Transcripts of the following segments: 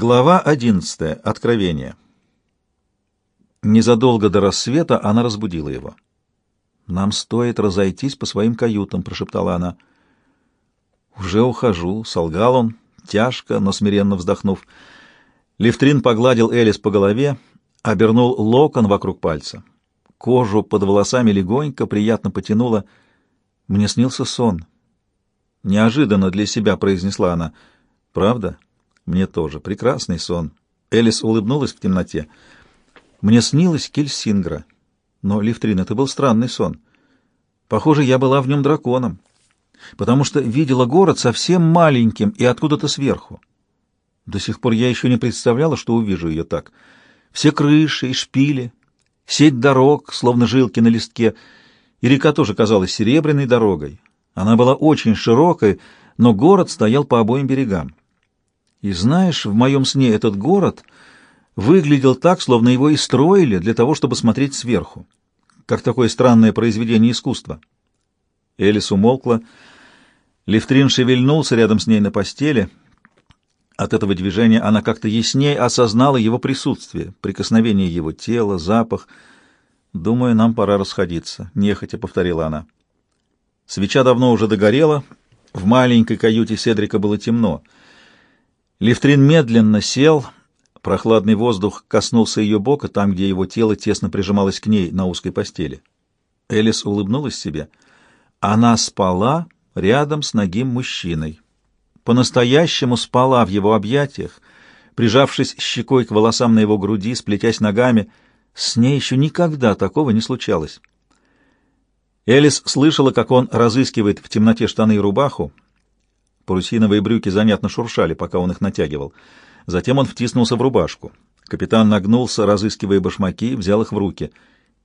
Глава 11. Откровение. Незадолго до рассвета она разбудила его. «Нам стоит разойтись по своим каютам», — прошептала она. «Уже ухожу», — солгал он, тяжко, но смиренно вздохнув. Левтрин погладил Элис по голове, обернул локон вокруг пальца. Кожу под волосами легонько, приятно потянуло. «Мне снился сон». Неожиданно для себя произнесла она. «Правда?» Мне тоже. Прекрасный сон. Элис улыбнулась в темноте. Мне снилась Кельсингра. Но, Лифтрин, это был странный сон. Похоже, я была в нем драконом, потому что видела город совсем маленьким и откуда-то сверху. До сих пор я еще не представляла, что увижу ее так. Все крыши и шпили, сеть дорог, словно жилки на листке, и река тоже казалась серебряной дорогой. Она была очень широкой, но город стоял по обоим берегам. И знаешь, в моем сне этот город выглядел так, словно его и строили для того, чтобы смотреть сверху, как такое странное произведение искусства. Элис умолкла. Левтрин шевельнулся рядом с ней на постели. От этого движения она как-то яснее осознала его присутствие, прикосновение его тела, запах. «Думаю, нам пора расходиться», — нехотя повторила она. Свеча давно уже догорела. В маленькой каюте Седрика было темно — Лифтрин медленно сел, прохладный воздух коснулся ее бока, там, где его тело тесно прижималось к ней на узкой постели. Элис улыбнулась себе. Она спала рядом с ногим мужчиной. По-настоящему спала в его объятиях, прижавшись щекой к волосам на его груди, сплетясь ногами. С ней еще никогда такого не случалось. Элис слышала, как он разыскивает в темноте штаны и рубаху, Парусиновые брюки занятно шуршали, пока он их натягивал. Затем он втиснулся в рубашку. Капитан нагнулся, разыскивая башмаки, взял их в руки.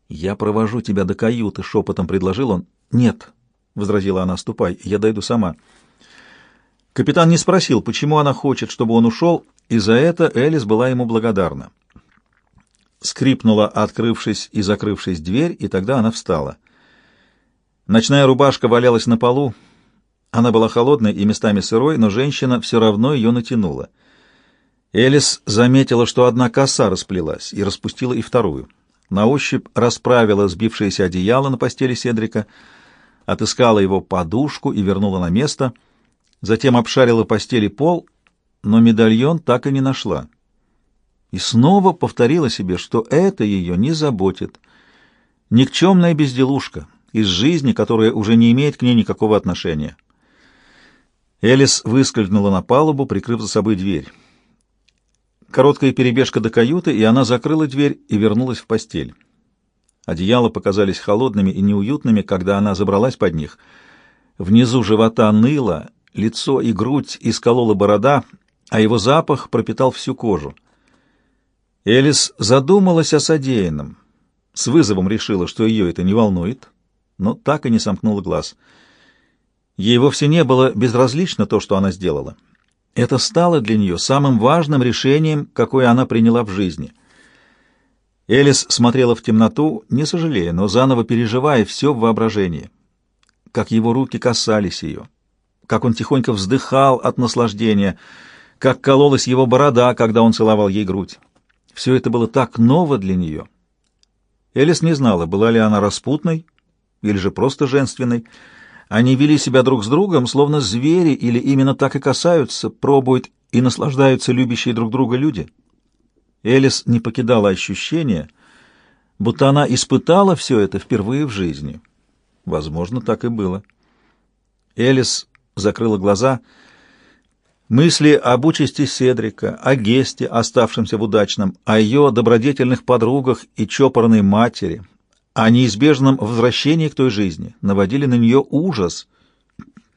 «Я провожу тебя до каюты», — шепотом предложил он. «Нет», — возразила она, — «ступай, я дойду сама». Капитан не спросил, почему она хочет, чтобы он ушел, и за это Элис была ему благодарна. Скрипнула, открывшись и закрывшись дверь, и тогда она встала. Ночная рубашка валялась на полу, она была холодной и местами сырой, но женщина все равно ее натянула. Элис заметила, что одна коса расплелась, и распустила и вторую. На ощупь расправила сбившееся одеяло на постели Седрика, отыскала его подушку и вернула на место, затем обшарила постели пол, но медальон так и не нашла. И снова повторила себе, что это ее не заботит. Никчемная безделушка из жизни, которая уже не имеет к ней никакого отношения. Элис выскользнула на палубу, прикрыв за собой дверь. Короткая перебежка до каюты, и она закрыла дверь и вернулась в постель. Одеяла показались холодными и неуютными, когда она забралась под них. Внизу живота ныло, лицо и грудь исколола борода, а его запах пропитал всю кожу. Элис задумалась о содеянном. С вызовом решила, что ее это не волнует, но так и не сомкнула глаз — Ей вовсе не было безразлично то, что она сделала. Это стало для нее самым важным решением, какое она приняла в жизни. Элис смотрела в темноту, не сожалея, но заново переживая все в воображении. Как его руки касались ее, как он тихонько вздыхал от наслаждения, как кололась его борода, когда он целовал ей грудь. Все это было так ново для нее. Элис не знала, была ли она распутной или же просто женственной, они вели себя друг с другом, словно звери, или именно так и касаются, пробуют и наслаждаются любящие друг друга люди. Элис не покидала ощущение, будто она испытала все это впервые в жизни. Возможно, так и было. Элис закрыла глаза. Мысли об участи Седрика, о Гесте, оставшемся в удачном, о ее добродетельных подругах и чопорной матери — о неизбежном возвращении к той жизни, наводили на нее ужас.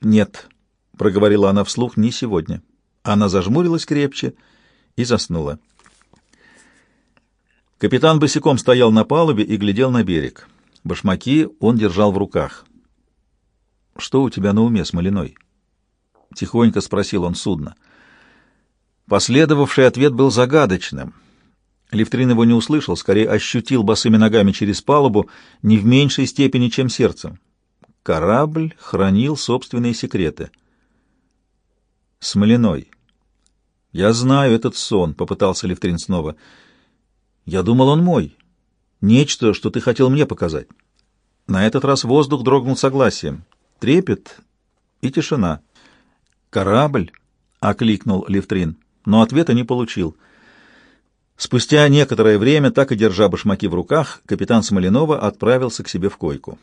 «Нет», — проговорила она вслух, — «не сегодня». Она зажмурилась крепче и заснула. Капитан босиком стоял на палубе и глядел на берег. Башмаки он держал в руках. «Что у тебя на уме, Смолиной?» — тихонько спросил он судно. Последовавший ответ был загадочным — Левтрин его не услышал, скорее ощутил босыми ногами через палубу не в меньшей степени, чем сердцем. Корабль хранил собственные секреты. Смоляной. «Я знаю этот сон», — попытался Левтрин снова. «Я думал, он мой. Нечто, что ты хотел мне показать». На этот раз воздух дрогнул согласием. Трепет и тишина. «Корабль?» — окликнул Левтрин, но ответа не получил. Спустя некоторое время, так и держа башмаки в руках, капитан Смоленова отправился к себе в койку.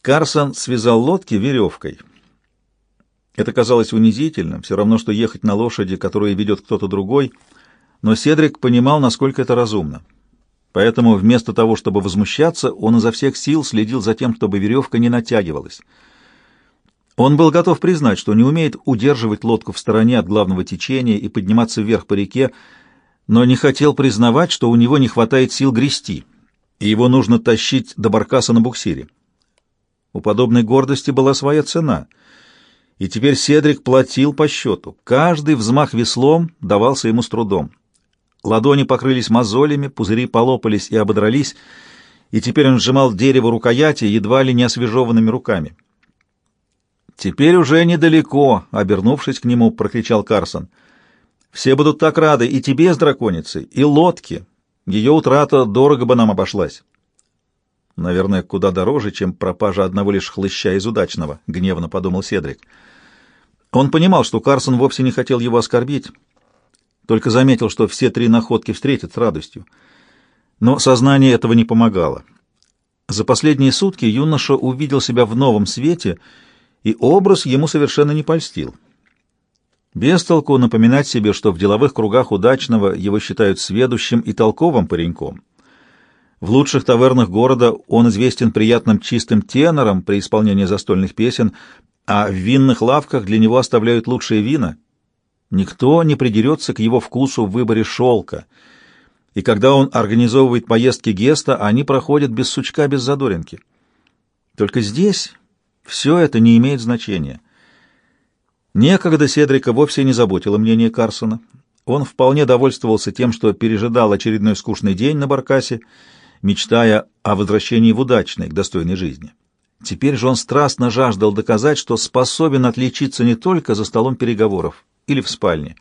Карсон связал лодки веревкой. Это казалось унизительным, все равно, что ехать на лошади, которую ведет кто-то другой, но Седрик понимал, насколько это разумно. Поэтому вместо того, чтобы возмущаться, он изо всех сил следил за тем, чтобы веревка не натягивалась. Он был готов признать, что не умеет удерживать лодку в стороне от главного течения и подниматься вверх по реке, но не хотел признавать, что у него не хватает сил грести, и его нужно тащить до баркаса на буксире. У подобной гордости была своя цена, и теперь Седрик платил по счету. Каждый взмах веслом давался ему с трудом. Ладони покрылись мозолями, пузыри полопались и ободрались, и теперь он сжимал дерево рукояти едва ли не освежеванными руками. «Теперь уже недалеко», — обернувшись к нему, прокричал Карсон. «Все будут так рады, и тебе с драконицей, и лодке. Ее утрата дорого бы нам обошлась». «Наверное, куда дороже, чем пропажа одного лишь хлыща из удачного», — гневно подумал Седрик. Он понимал, что Карсон вовсе не хотел его оскорбить, только заметил, что все три находки встретят с радостью. Но сознание этого не помогало. За последние сутки юноша увидел себя в новом свете — и образ ему совершенно не польстил. Без толку напоминать себе, что в деловых кругах удачного его считают сведущим и толковым пареньком. В лучших тавернах города он известен приятным чистым тенором при исполнении застольных песен, а в винных лавках для него оставляют лучшие вина. Никто не придерется к его вкусу в выборе шелка, и когда он организовывает поездки Геста, они проходят без сучка, без задоринки. Только здесь, все это не имеет значения. Некогда Седрика вовсе не заботило мнение Карсона. Он вполне довольствовался тем, что пережидал очередной скучный день на Баркасе, мечтая о возвращении в удачной, к достойной жизни. Теперь же он страстно жаждал доказать, что способен отличиться не только за столом переговоров или в спальне.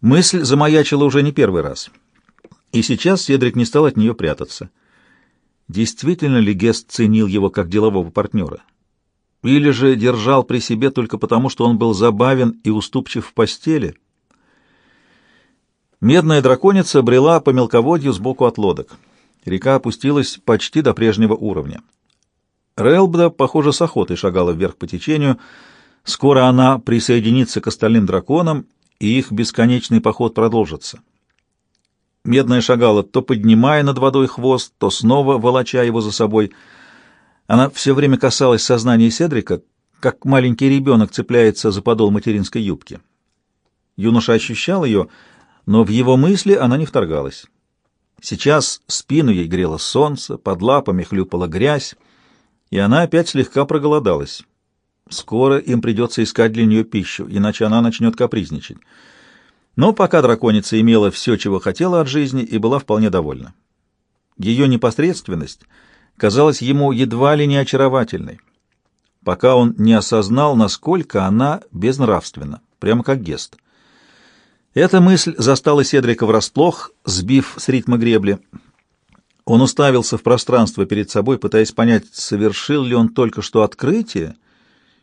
Мысль замаячила уже не первый раз. И сейчас Седрик не стал от нее прятаться. Действительно ли Гест ценил его как делового партнера? Или же держал при себе только потому, что он был забавен и уступчив в постели. Медная драконица брела по мелководью сбоку от лодок. Река опустилась почти до прежнего уровня. Релбда, похоже, с охотой шагала вверх по течению. Скоро она присоединится к остальным драконам, и их бесконечный поход продолжится. Медная шагала, то поднимая над водой хвост, то снова волоча его за собой — она все время касалась сознания Седрика, как маленький ребенок цепляется за подол материнской юбки. Юноша ощущал ее, но в его мысли она не вторгалась. Сейчас спину ей грело солнце, под лапами хлюпала грязь, и она опять слегка проголодалась. Скоро им придется искать для нее пищу, иначе она начнет капризничать. Но пока драконица имела все, чего хотела от жизни, и была вполне довольна. Ее непосредственность — казалась ему едва ли не очаровательной, пока он не осознал, насколько она безнравственна, прямо как Гест. Эта мысль застала Седрика врасплох, сбив с ритма гребли. Он уставился в пространство перед собой, пытаясь понять, совершил ли он только что открытие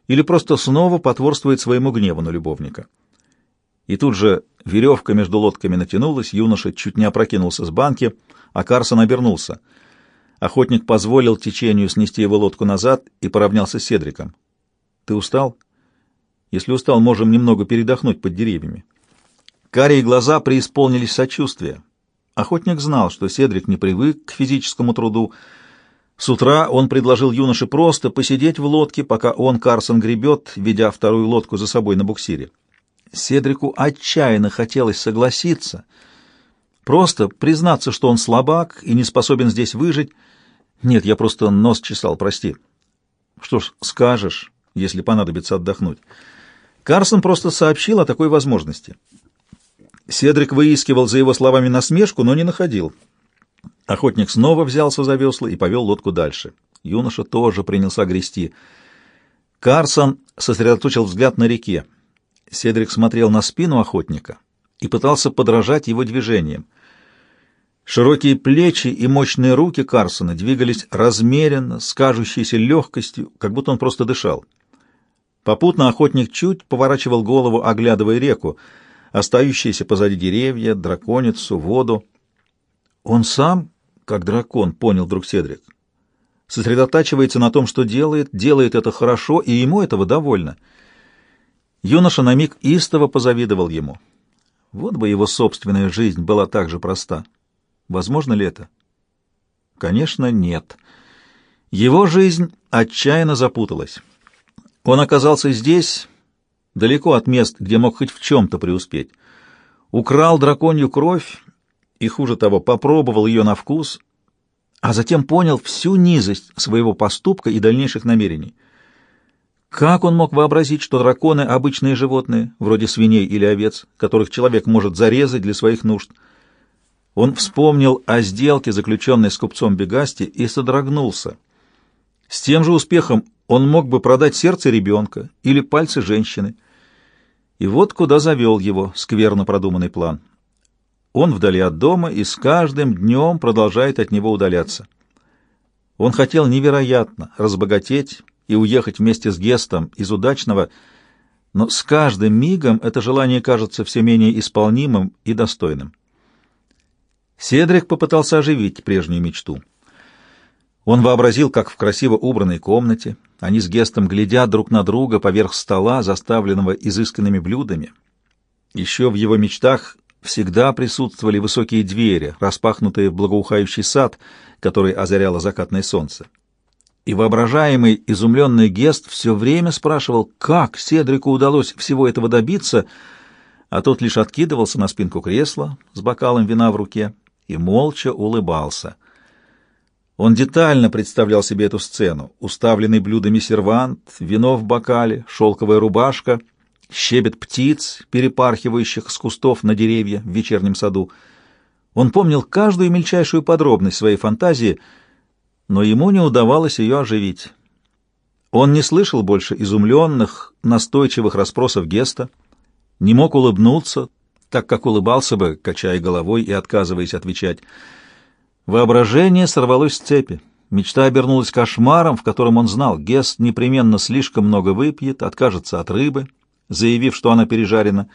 или просто снова потворствует своему гневу на любовника. И тут же веревка между лодками натянулась, юноша чуть не опрокинулся с банки, а Карсон обернулся — Охотник позволил течению снести его лодку назад и поравнялся с Седриком. «Ты устал?» «Если устал, можем немного передохнуть под деревьями». Карие глаза преисполнились сочувствия. Охотник знал, что Седрик не привык к физическому труду. С утра он предложил юноше просто посидеть в лодке, пока он, Карсон, гребет, ведя вторую лодку за собой на буксире. Седрику отчаянно хотелось согласиться, просто признаться, что он слабак и не способен здесь выжить, нет, я просто нос чесал, прости. Что ж, скажешь, если понадобится отдохнуть. Карсон просто сообщил о такой возможности. Седрик выискивал за его словами насмешку, но не находил. Охотник снова взялся за весла и повел лодку дальше. Юноша тоже принялся грести. Карсон сосредоточил взгляд на реке. Седрик смотрел на спину охотника и пытался подражать его движениям. Широкие плечи и мощные руки Карсона двигались размеренно, с кажущейся легкостью, как будто он просто дышал. Попутно охотник чуть поворачивал голову, оглядывая реку, остающиеся позади деревья, драконицу, воду. Он сам, как дракон, понял вдруг Седрик, сосредотачивается на том, что делает, делает это хорошо, и ему этого довольно. Юноша на миг истово позавидовал ему. Вот бы его собственная жизнь была так же проста. Возможно ли это? Конечно, нет. Его жизнь отчаянно запуталась. Он оказался здесь, далеко от мест, где мог хоть в чем-то преуспеть. Украл драконью кровь и, хуже того, попробовал ее на вкус, а затем понял всю низость своего поступка и дальнейших намерений. Как он мог вообразить, что драконы — обычные животные, вроде свиней или овец, которых человек может зарезать для своих нужд? Он вспомнил о сделке, заключенной с купцом Бегасти, и содрогнулся. С тем же успехом он мог бы продать сердце ребенка или пальцы женщины. И вот куда завел его скверно продуманный план. Он вдали от дома и с каждым днем продолжает от него удаляться. Он хотел невероятно разбогатеть и уехать вместе с Гестом из удачного, но с каждым мигом это желание кажется все менее исполнимым и достойным. Седрик попытался оживить прежнюю мечту. Он вообразил, как в красиво убранной комнате они с Гестом глядят друг на друга поверх стола, заставленного изысканными блюдами. Еще в его мечтах всегда присутствовали высокие двери, распахнутые в благоухающий сад, который озаряло закатное солнце. И воображаемый изумленный Гест все время спрашивал, как Седрику удалось всего этого добиться, а тот лишь откидывался на спинку кресла с бокалом вина в руке и молча улыбался — он детально представлял себе эту сцену. Уставленный блюдами сервант, вино в бокале, шелковая рубашка, щебет птиц, перепархивающих с кустов на деревья в вечернем саду. Он помнил каждую мельчайшую подробность своей фантазии, но ему не удавалось ее оживить. Он не слышал больше изумленных, настойчивых расспросов Геста, не мог улыбнуться, так как улыбался бы, качая головой и отказываясь отвечать. Воображение сорвалось с цепи. Мечта обернулась кошмаром, в котором он знал, Гест непременно слишком много выпьет, откажется от рыбы, заявив, что она пережарена,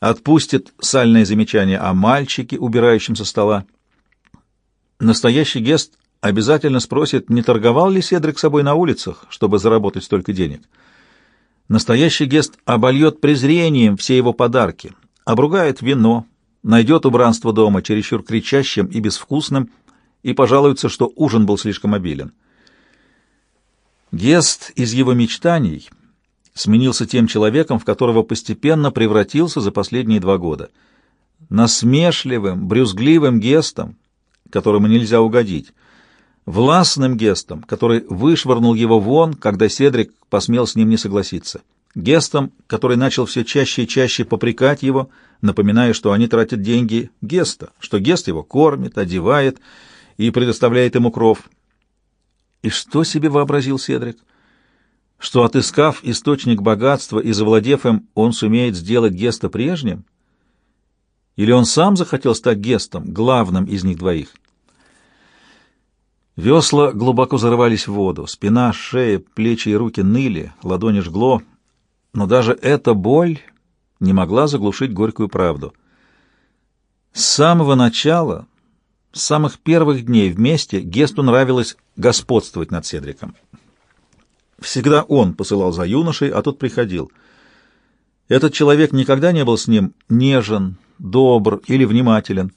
отпустит сальное замечание о мальчике, убирающем со стола. Настоящий Гест обязательно спросит, не торговал ли Седрик собой на улицах, чтобы заработать столько денег. Настоящий Гест обольет презрением все его подарки, обругает вино, найдет убранство дома чересчур кричащим и безвкусным и пожалуется, что ужин был слишком обилен. Гест из его мечтаний сменился тем человеком, в которого постепенно превратился за последние два года. Насмешливым, брюзгливым Гестом, которому нельзя угодить, властным Гестом, который вышвырнул его вон, когда Седрик посмел с ним не согласиться. Гестом, который начал все чаще и чаще попрекать его, напоминая, что они тратят деньги Геста, что Гест его кормит, одевает и предоставляет ему кров. И что себе вообразил Седрик? Что, отыскав источник богатства и завладев им, он сумеет сделать Геста прежним? Или он сам захотел стать Гестом, главным из них двоих? Весла глубоко зарывались в воду, спина, шея, плечи и руки ныли, ладони жгло — но даже эта боль не могла заглушить горькую правду. С самого начала, с самых первых дней вместе Гесту нравилось господствовать над Седриком. Всегда он посылал за юношей, а тот приходил. Этот человек никогда не был с ним нежен, добр или внимателен.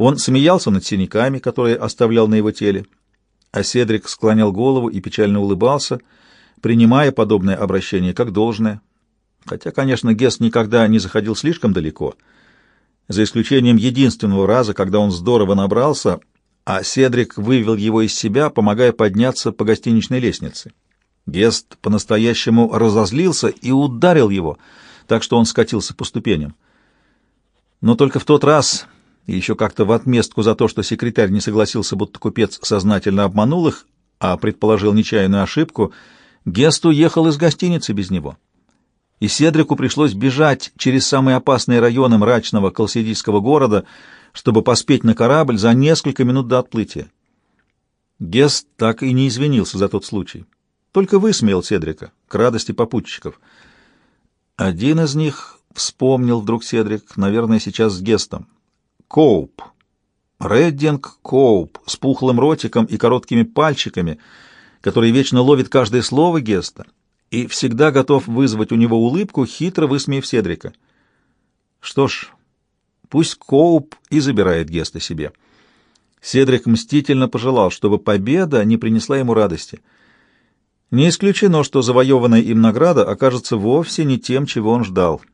Он смеялся над синяками, которые оставлял на его теле, а Седрик склонял голову и печально улыбался — принимая подобное обращение как должное. Хотя, конечно, Гест никогда не заходил слишком далеко, за исключением единственного раза, когда он здорово набрался, а Седрик вывел его из себя, помогая подняться по гостиничной лестнице. Гест по-настоящему разозлился и ударил его, так что он скатился по ступеням. Но только в тот раз, и еще как-то в отместку за то, что секретарь не согласился, будто купец сознательно обманул их, а предположил нечаянную ошибку — Гест уехал из гостиницы без него. и Седрику пришлось бежать через самые опасные районы мрачного колсидийского города, чтобы поспеть на корабль за несколько минут до отплытия. Гест так и не извинился за тот случай. Только высмеял Седрика, к радости попутчиков. Один из них вспомнил вдруг Седрик, наверное, сейчас с Гестом. Коуп. Реддинг Коуп с пухлым ротиком и короткими пальчиками, который вечно ловит каждое слово Геста и всегда готов вызвать у него улыбку, хитро высмеяв Седрика. Что ж, пусть Коуп и забирает Геста себе. Седрик мстительно пожелал, чтобы победа не принесла ему радости. Не исключено, что завоеванная им награда окажется вовсе не тем, чего он ждал —